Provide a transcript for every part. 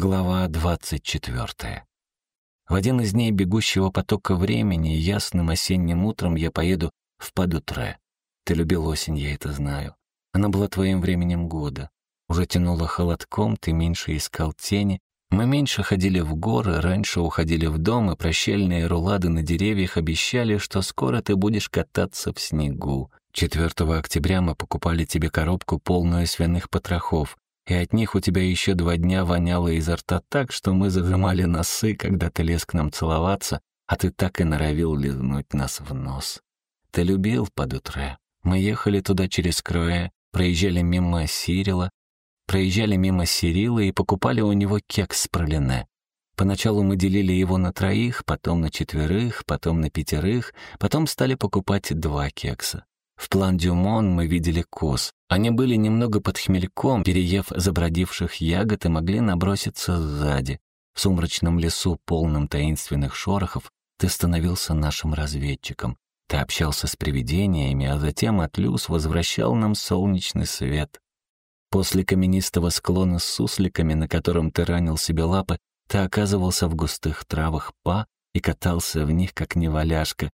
Глава двадцать четвертая. В один из дней бегущего потока времени, ясным осенним утром я поеду в Падутре. Ты любил осень, я это знаю. Она была твоим временем года. Уже тянуло холодком, ты меньше искал тени. Мы меньше ходили в горы, раньше уходили в дом, и прощальные рулады на деревьях обещали, что скоро ты будешь кататься в снегу. 4 октября мы покупали тебе коробку, полную свиных потрохов и от них у тебя еще два дня воняло изо рта так, что мы зажимали носы, когда ты лез к нам целоваться, а ты так и норовил лизнуть нас в нос. Ты любил под утро. Мы ехали туда через Кроэ, проезжали мимо Сирила, проезжали мимо Сирила и покупали у него кекс с пролине. Поначалу мы делили его на троих, потом на четверых, потом на пятерых, потом стали покупать два кекса. В план Дюмон мы видели коз. Они были немного под хмельком, переев забродивших ягод и могли наброситься сзади. В сумрачном лесу, полном таинственных шорохов, ты становился нашим разведчиком. Ты общался с привидениями, а затем от люс возвращал нам солнечный свет. После каменистого склона с сусликами, на котором ты ранил себе лапы, ты оказывался в густых травах па и катался в них, как неваляшка,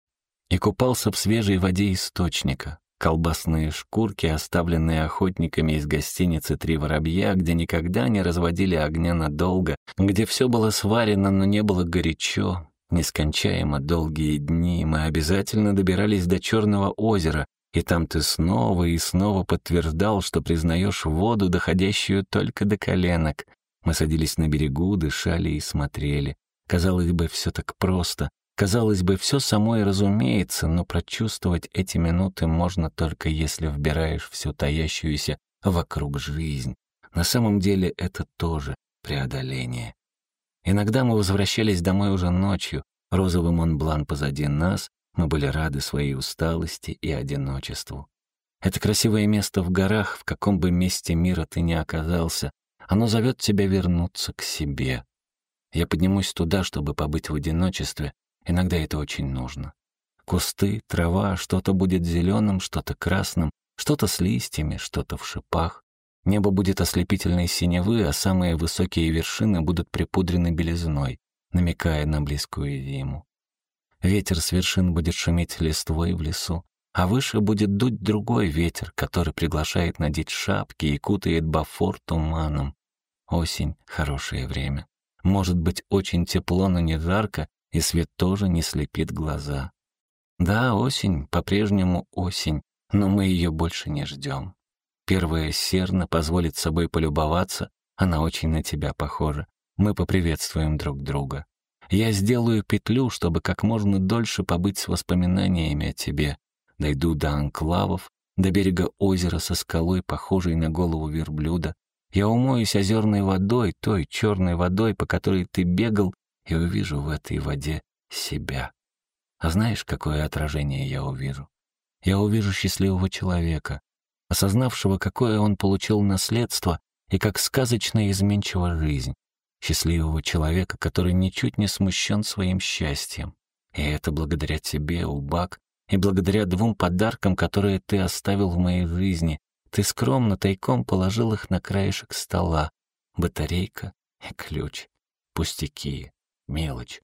и купался в свежей воде источника. Колбасные шкурки, оставленные охотниками из гостиницы «Три воробья», где никогда не разводили огня надолго, где все было сварено, но не было горячо. Нескончаемо долгие дни мы обязательно добирались до Черного озера, и там ты снова и снова подтверждал, что признаешь воду, доходящую только до коленок. Мы садились на берегу, дышали и смотрели. Казалось бы, все так просто. Казалось бы, все само и разумеется, но прочувствовать эти минуты можно только если вбираешь всю таящуюся вокруг жизнь. На самом деле это тоже преодоление. Иногда мы возвращались домой уже ночью, розовый Монблан позади нас, мы были рады своей усталости и одиночеству. Это красивое место в горах, в каком бы месте мира ты ни оказался, оно зовет тебя вернуться к себе. Я поднимусь туда, чтобы побыть в одиночестве, Иногда это очень нужно. Кусты, трава, что-то будет зеленым, что-то красным, что-то с листьями, что-то в шипах. Небо будет ослепительной синевы, а самые высокие вершины будут припудрены белизной, намекая на близкую зиму. Ветер с вершин будет шуметь листвой в лесу, а выше будет дуть другой ветер, который приглашает надеть шапки и кутает бафор туманом. Осень — хорошее время. Может быть очень тепло, но не жарко, и свет тоже не слепит глаза. Да, осень, по-прежнему осень, но мы ее больше не ждем. Первая серна позволит собой полюбоваться, она очень на тебя похожа. Мы поприветствуем друг друга. Я сделаю петлю, чтобы как можно дольше побыть с воспоминаниями о тебе. Дойду до анклавов, до берега озера со скалой, похожей на голову верблюда. Я умоюсь озерной водой, той черной водой, по которой ты бегал и увижу в этой воде себя. А знаешь, какое отражение я увижу? Я увижу счастливого человека, осознавшего, какое он получил наследство и как сказочно изменчива жизнь. Счастливого человека, который ничуть не смущен своим счастьем. И это благодаря тебе, Убак, и благодаря двум подаркам, которые ты оставил в моей жизни. Ты скромно тайком положил их на краешек стола. Батарейка и ключ. Пустяки мелочь,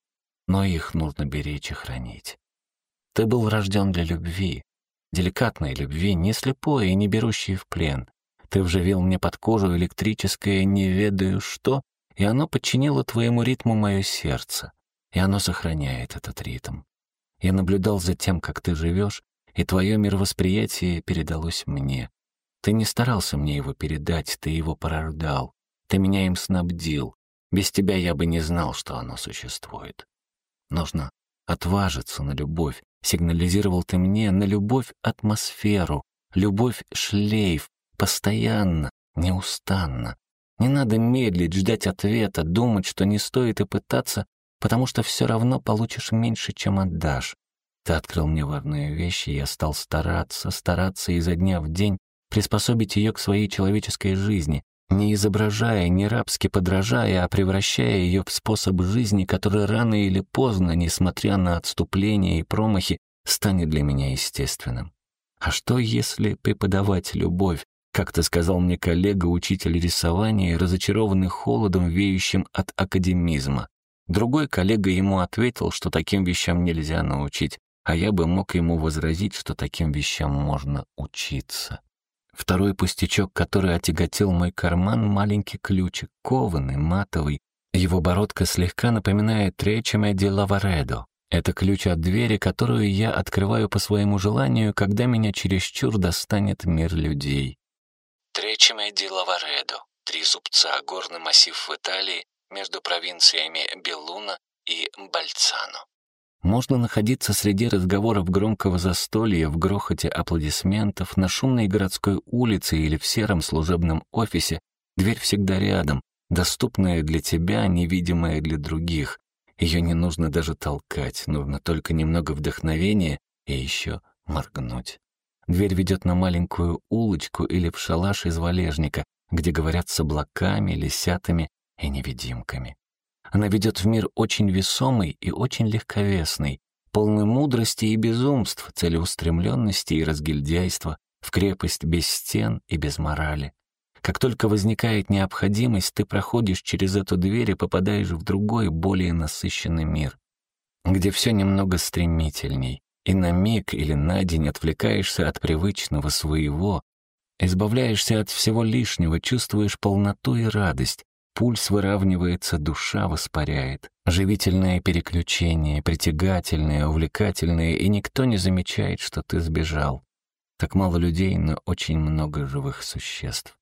но их нужно беречь и хранить. Ты был рожден для любви, деликатной любви, не слепой и не берущей в плен. Ты вживил мне под кожу электрическое «не ведаю что», и оно подчинило твоему ритму мое сердце, и оно сохраняет этот ритм. Я наблюдал за тем, как ты живешь, и твое мировосприятие передалось мне. Ты не старался мне его передать, ты его порождал, ты меня им снабдил, без тебя я бы не знал, что оно существует. Нужно отважиться на любовь. Сигнализировал ты мне на любовь атмосферу, любовь шлейф, постоянно, неустанно. Не надо медлить, ждать ответа, думать, что не стоит и пытаться, потому что все равно получишь меньше, чем отдашь. Ты открыл мне важные вещи, и я стал стараться, стараться изо дня в день приспособить ее к своей человеческой жизни, не изображая, не рабски подражая, а превращая ее в способ жизни, который рано или поздно, несмотря на отступления и промахи, станет для меня естественным. А что, если преподавать любовь, как-то сказал мне коллега-учитель рисования, разочарованный холодом, веющим от академизма. Другой коллега ему ответил, что таким вещам нельзя научить, а я бы мог ему возразить, что таким вещам можно учиться. Второй пустячок, который отяготил мой карман, маленький ключик, кованый, матовый. Его бородка слегка напоминает «Тречеме ди лаваредо». Это ключ от двери, которую я открываю по своему желанию, когда меня чересчур достанет мир людей. Тречеме ди лаваредо. Три зубца, горный массив в Италии, между провинциями Беллуна и Бальцано. Можно находиться среди разговоров громкого застолья, в грохоте аплодисментов, на шумной городской улице или в сером служебном офисе. Дверь всегда рядом, доступная для тебя, невидимая для других. Ее не нужно даже толкать, нужно только немного вдохновения и еще моргнуть. Дверь ведет на маленькую улочку или в шалаш из валежника, где говорят с облаками, лисятами и невидимками. Она ведет в мир очень весомый и очень легковесный, полный мудрости и безумств, целеустремленности и разгильдяйства, в крепость без стен и без морали. Как только возникает необходимость, ты проходишь через эту дверь и попадаешь в другой, более насыщенный мир, где все немного стремительней, и на миг или на день отвлекаешься от привычного своего, избавляешься от всего лишнего, чувствуешь полноту и радость, пульс выравнивается, душа воспаряет. Живительное переключение, притягательное, увлекательное, и никто не замечает, что ты сбежал. Так мало людей, но очень много живых существ.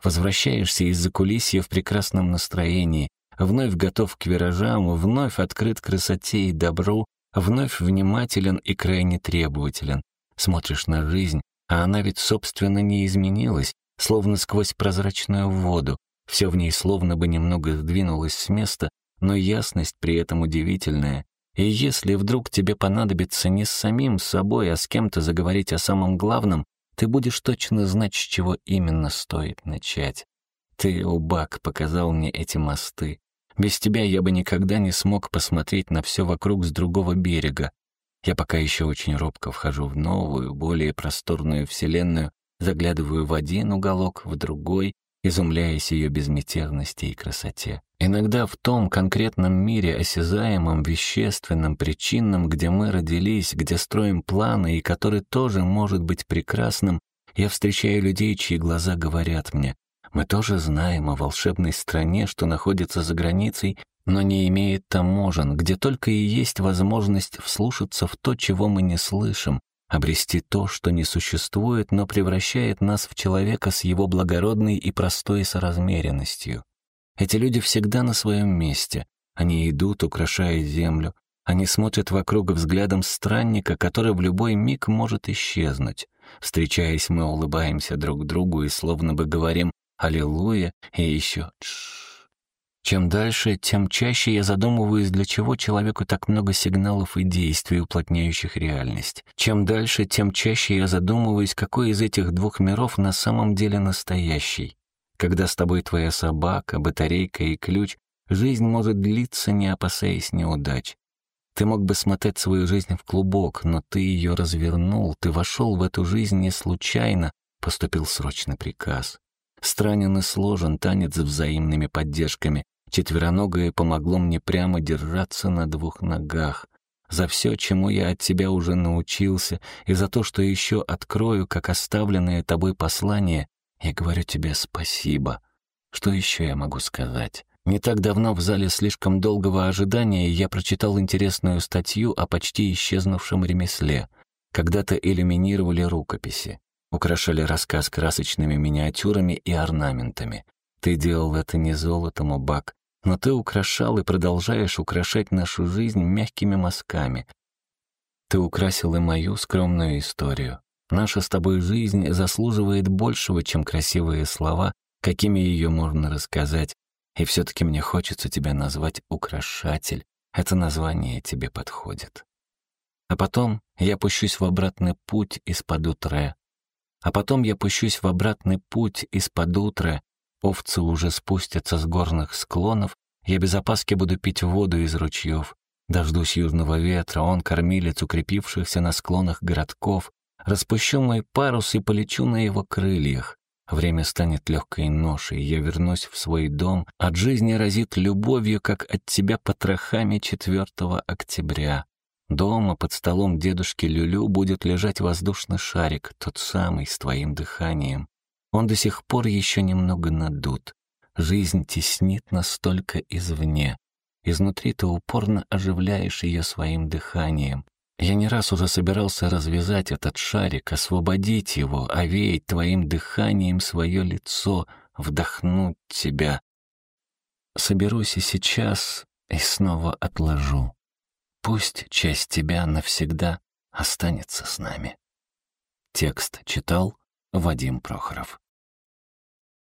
Возвращаешься из-за кулисья в прекрасном настроении, вновь готов к виражам, вновь открыт красоте и добру, вновь внимателен и крайне требователен. Смотришь на жизнь, а она ведь, собственно, не изменилась, словно сквозь прозрачную воду. Все в ней словно бы немного сдвинулось с места, но ясность при этом удивительная. И если вдруг тебе понадобится не с самим собой, а с кем-то заговорить о самом главном, ты будешь точно знать, с чего именно стоит начать. Ты, Убак, показал мне эти мосты. Без тебя я бы никогда не смог посмотреть на все вокруг с другого берега. Я пока еще очень робко вхожу в новую, более просторную вселенную, заглядываю в один уголок, в другой, изумляясь ее безмятежности и красоте. Иногда в том конкретном мире, осязаемом, вещественном, причинном, где мы родились, где строим планы и который тоже может быть прекрасным, я встречаю людей, чьи глаза говорят мне, мы тоже знаем о волшебной стране, что находится за границей, но не имеет таможен, где только и есть возможность вслушаться в то, чего мы не слышим, обрести то, что не существует, но превращает нас в человека с его благородной и простой соразмеренностью. Эти люди всегда на своем месте. Они идут, украшая землю. Они смотрят вокруг взглядом странника, который в любой миг может исчезнуть. Встречаясь, мы улыбаемся друг другу и словно бы говорим «Аллилуйя» и еще «Тш». Чем дальше, тем чаще я задумываюсь, для чего человеку так много сигналов и действий, уплотняющих реальность. Чем дальше, тем чаще я задумываюсь, какой из этих двух миров на самом деле настоящий. Когда с тобой твоя собака, батарейка и ключ, жизнь может длиться, не опасаясь неудач. Ты мог бы смотреть свою жизнь в клубок, но ты ее развернул, ты вошел в эту жизнь не случайно, поступил срочный приказ. Странен и сложен танец взаимными поддержками, Четвероногое помогло мне прямо держаться на двух ногах. За все, чему я от тебя уже научился, и за то, что еще открою, как оставленное тобой послание, я говорю тебе спасибо. Что еще я могу сказать? Не так давно в зале слишком долгого ожидания я прочитал интересную статью о почти исчезнувшем ремесле. Когда-то иллюминировали рукописи, украшали рассказ красочными миниатюрами и орнаментами. Ты делал это не золотом, Убак, но ты украшал и продолжаешь украшать нашу жизнь мягкими мазками. Ты украсил и мою скромную историю. Наша с тобой жизнь заслуживает большего, чем красивые слова, какими ее можно рассказать. И все-таки мне хочется тебя назвать «украшатель». Это название тебе подходит. А потом я пущусь в обратный путь из-под утра. А потом я пущусь в обратный путь из-под утра, Овцы уже спустятся с горных склонов, я без опаски буду пить воду из ручьев. Дождусь южного ветра, он кормилец укрепившихся на склонах городков. Распущу мой парус и полечу на его крыльях. Время станет легкой ношей, я вернусь в свой дом, от жизни разит любовью, как от тебя потрохами 4 октября. Дома под столом дедушки Люлю будет лежать воздушный шарик, тот самый, с твоим дыханием. Он до сих пор еще немного надут. Жизнь теснит настолько извне. Изнутри ты упорно оживляешь ее своим дыханием. Я не раз уже собирался развязать этот шарик, освободить его, овеять твоим дыханием свое лицо, вдохнуть тебя. Соберусь и сейчас, и снова отложу. Пусть часть тебя навсегда останется с нами. Текст читал Вадим Прохоров.